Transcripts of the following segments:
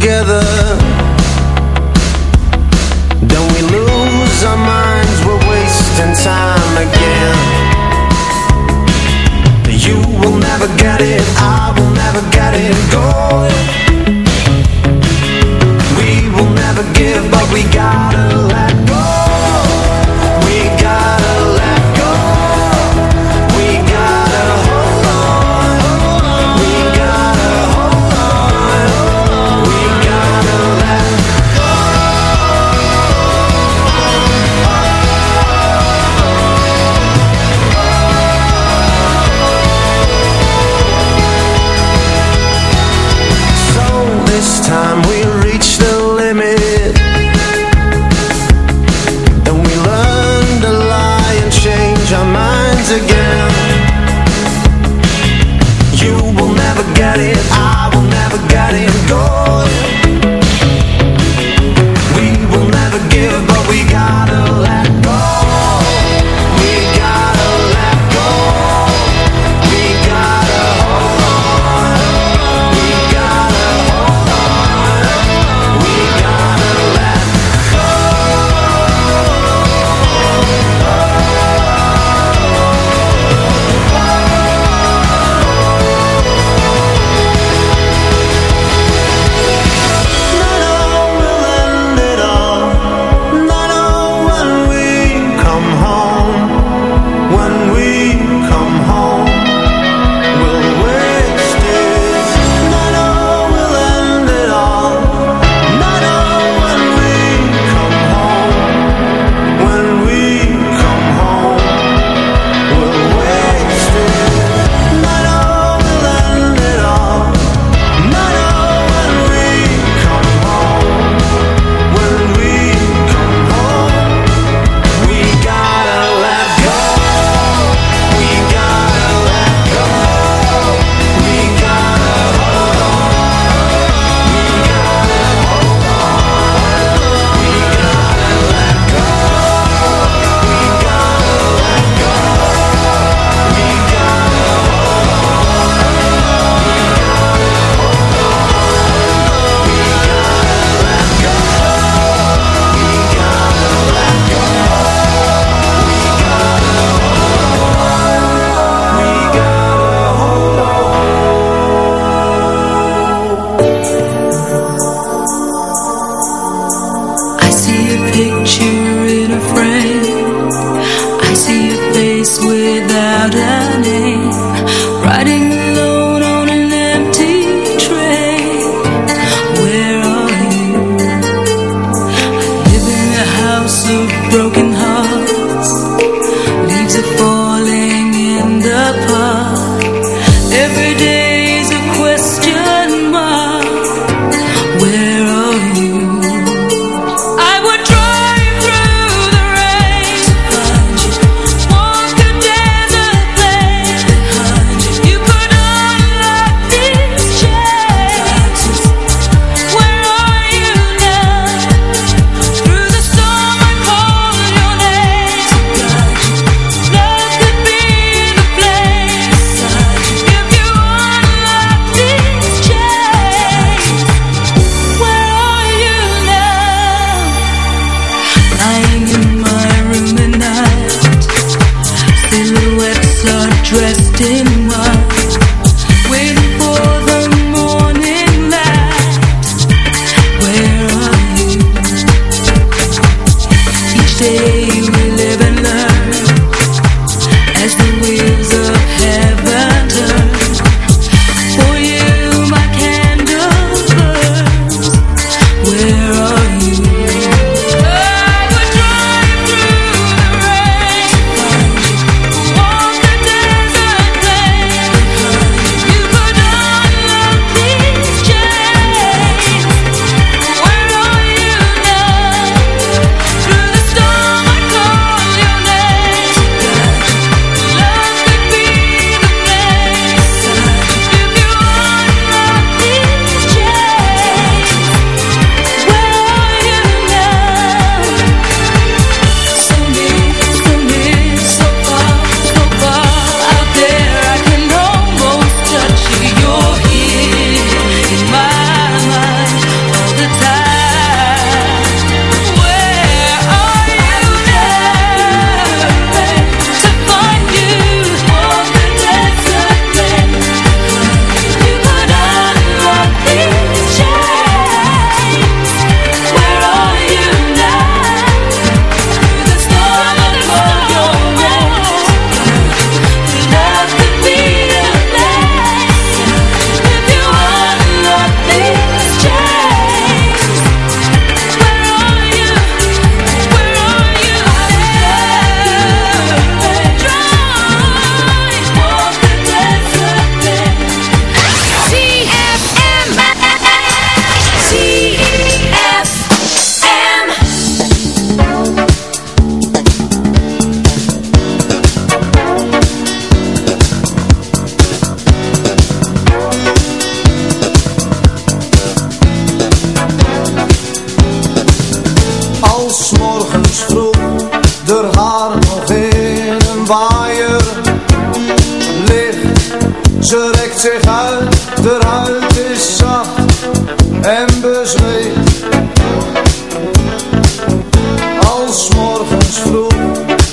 Together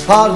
Paul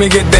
Let me get that.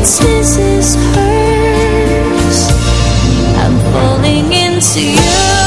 Mrs. Hers. I'm falling into you.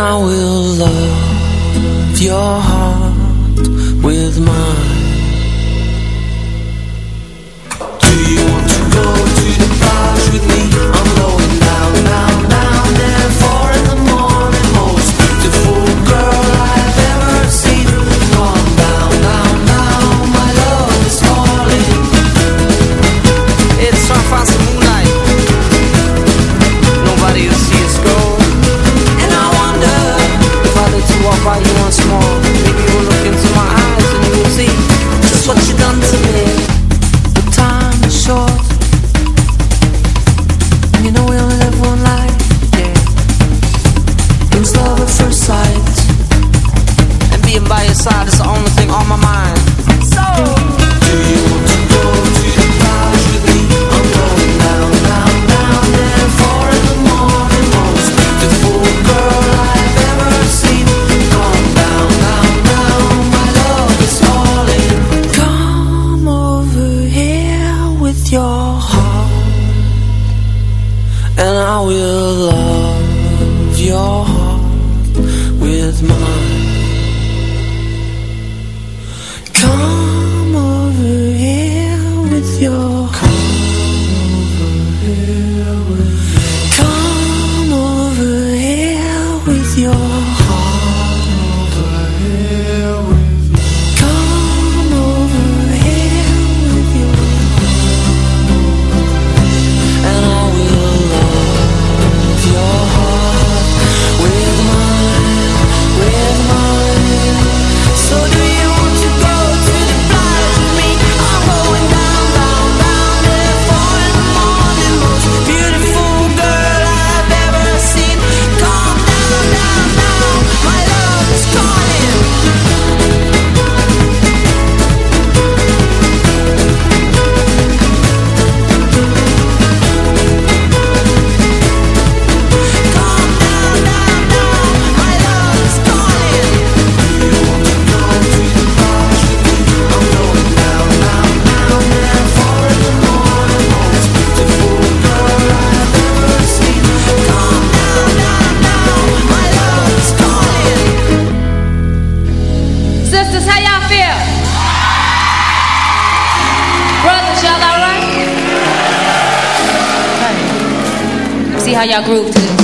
I will love your how y'all groove to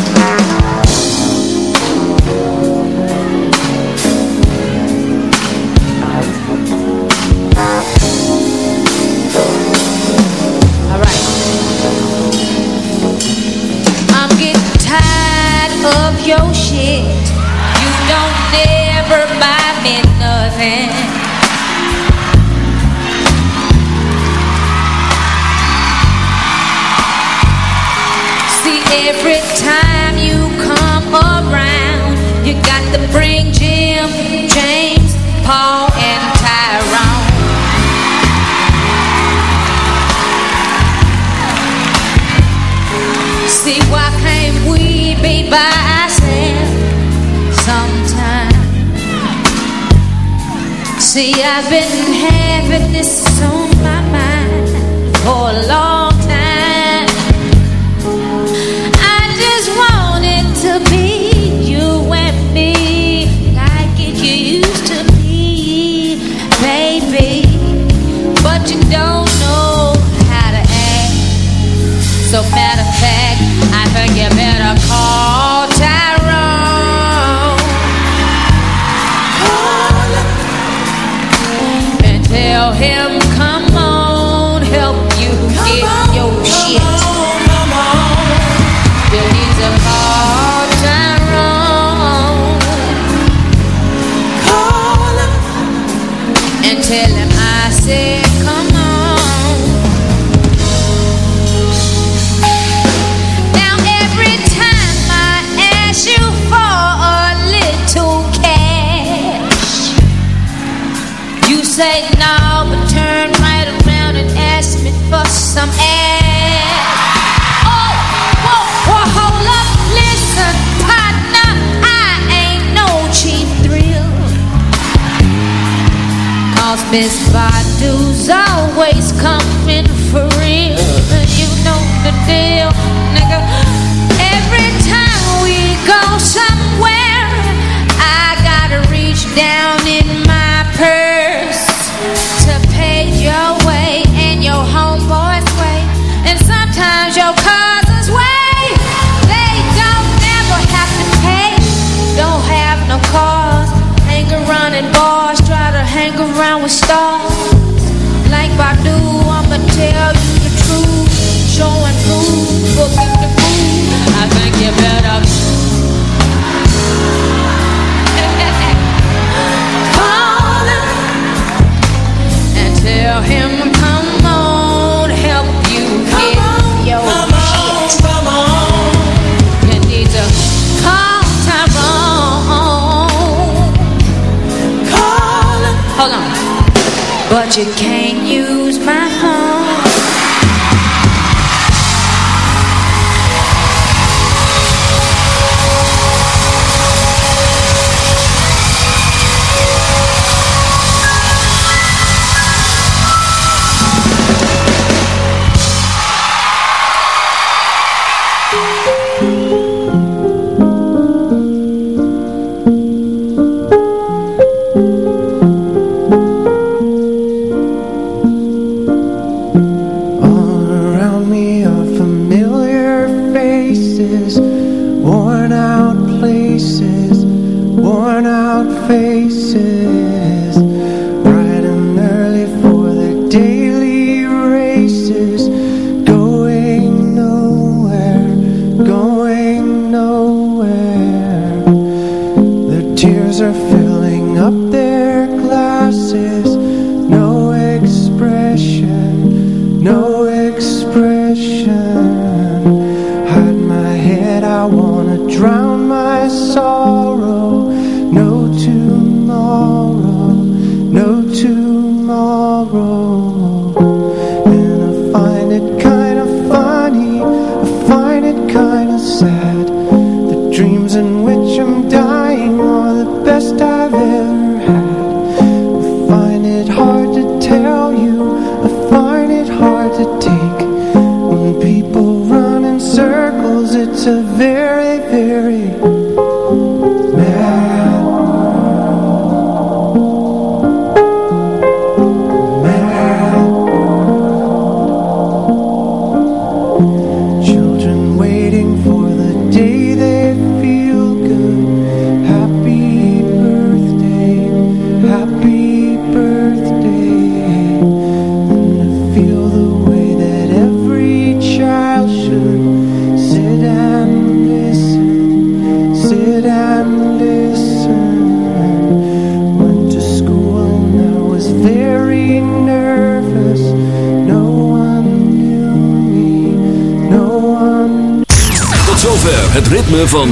have been you can't.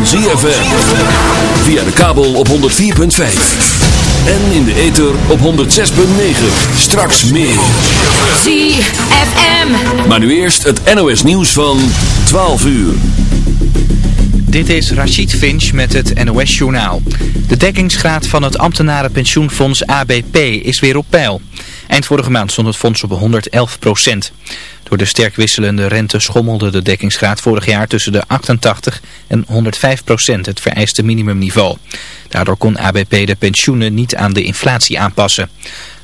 Van ZFM. Via de kabel op 104.5. En in de ether op 106.9. Straks meer. ZFM. Maar nu eerst het NOS nieuws van 12 uur. Dit is Rachid Finch met het NOS-journaal. De dekkingsgraad van het ambtenarenpensioenfonds ABP is weer op peil. Eind vorige maand stond het fonds op 111 procent. Door de sterk wisselende rente schommelde de dekkingsgraad vorig jaar tussen de 88 en 105 procent, het vereiste minimumniveau. Daardoor kon ABP de pensioenen niet aan de inflatie aanpassen.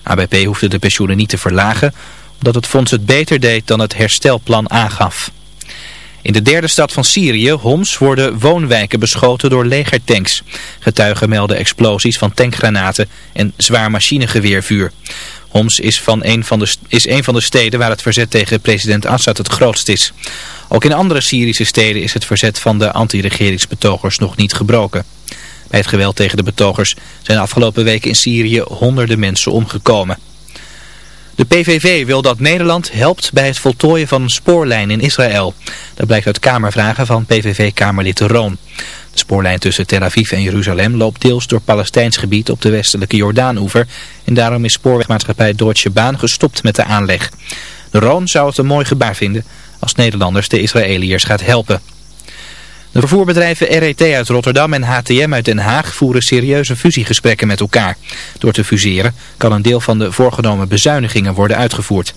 ABP hoefde de pensioenen niet te verlagen, omdat het fonds het beter deed dan het herstelplan aangaf. In de derde stad van Syrië, Homs, worden woonwijken beschoten door legertanks. Getuigen melden explosies van tankgranaten en zwaar machinegeweervuur. Homs is, van een van de, is een van de steden waar het verzet tegen president Assad het grootst is. Ook in andere Syrische steden is het verzet van de anti-regeringsbetogers nog niet gebroken. Bij het geweld tegen de betogers zijn de afgelopen weken in Syrië honderden mensen omgekomen. De PVV wil dat Nederland helpt bij het voltooien van een spoorlijn in Israël. Dat blijkt uit Kamervragen van PVV-Kamerlid Roon. De spoorlijn tussen Tel Aviv en Jeruzalem loopt deels door Palestijns gebied op de westelijke Jordaanoever. En daarom is spoorwegmaatschappij Deutsche Bahn gestopt met de aanleg. De Roon zou het een mooi gebaar vinden als Nederlanders de Israëliërs gaat helpen. De vervoerbedrijven RET uit Rotterdam en HTM uit Den Haag voeren serieuze fusiegesprekken met elkaar. Door te fuseren kan een deel van de voorgenomen bezuinigingen worden uitgevoerd.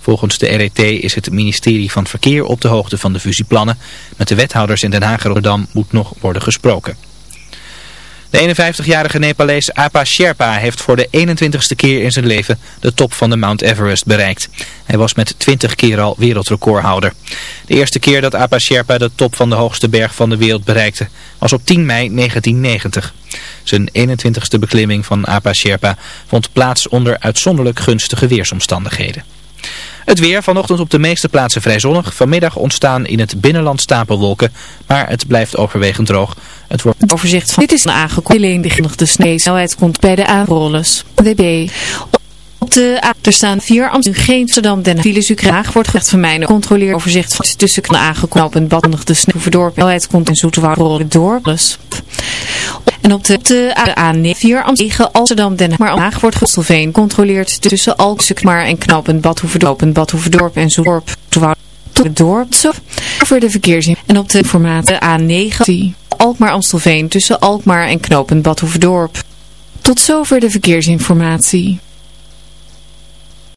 Volgens de RET is het ministerie van Verkeer op de hoogte van de fusieplannen. Met de wethouders in Den Haag en Rotterdam moet nog worden gesproken. De 51-jarige Nepalees Apa Sherpa heeft voor de 21ste keer in zijn leven de top van de Mount Everest bereikt. Hij was met 20 keer al wereldrecordhouder. De eerste keer dat Apa Sherpa de top van de hoogste berg van de wereld bereikte was op 10 mei 1990. Zijn 21ste beklimming van Apa Sherpa vond plaats onder uitzonderlijk gunstige weersomstandigheden. Het weer vanochtend op de meeste plaatsen vrij zonnig. Vanmiddag ontstaan in het binnenland stapelwolken, maar het blijft overwegend droog. Het wordt overzicht van dit is een aangekondigde de sneeuwsnelheid komt bij de aanrollers. WB. Op de A er staan vier Amsterdam, Amsterdam, Den Haag, u graag wordt gezegd van mijn controleer overzicht van tussen de aangekomen baddig de sneeuwverdorp. Snelheid komt rollen door. Dus. En op de, de A9 4 Amsterdam, Amsterdam, Den Haag, wordt Gestelveen controleert tussen Alksukmaar en Knopen, Badhoevedorp, Badhoevedorp en Zoeterwoude tot het dorp voor de verkeersin. En op de formaten A9 Alkmaar Amstelveen tussen Alkmaar en Knopen Badhoevedorp. Tot zover de verkeersinformatie.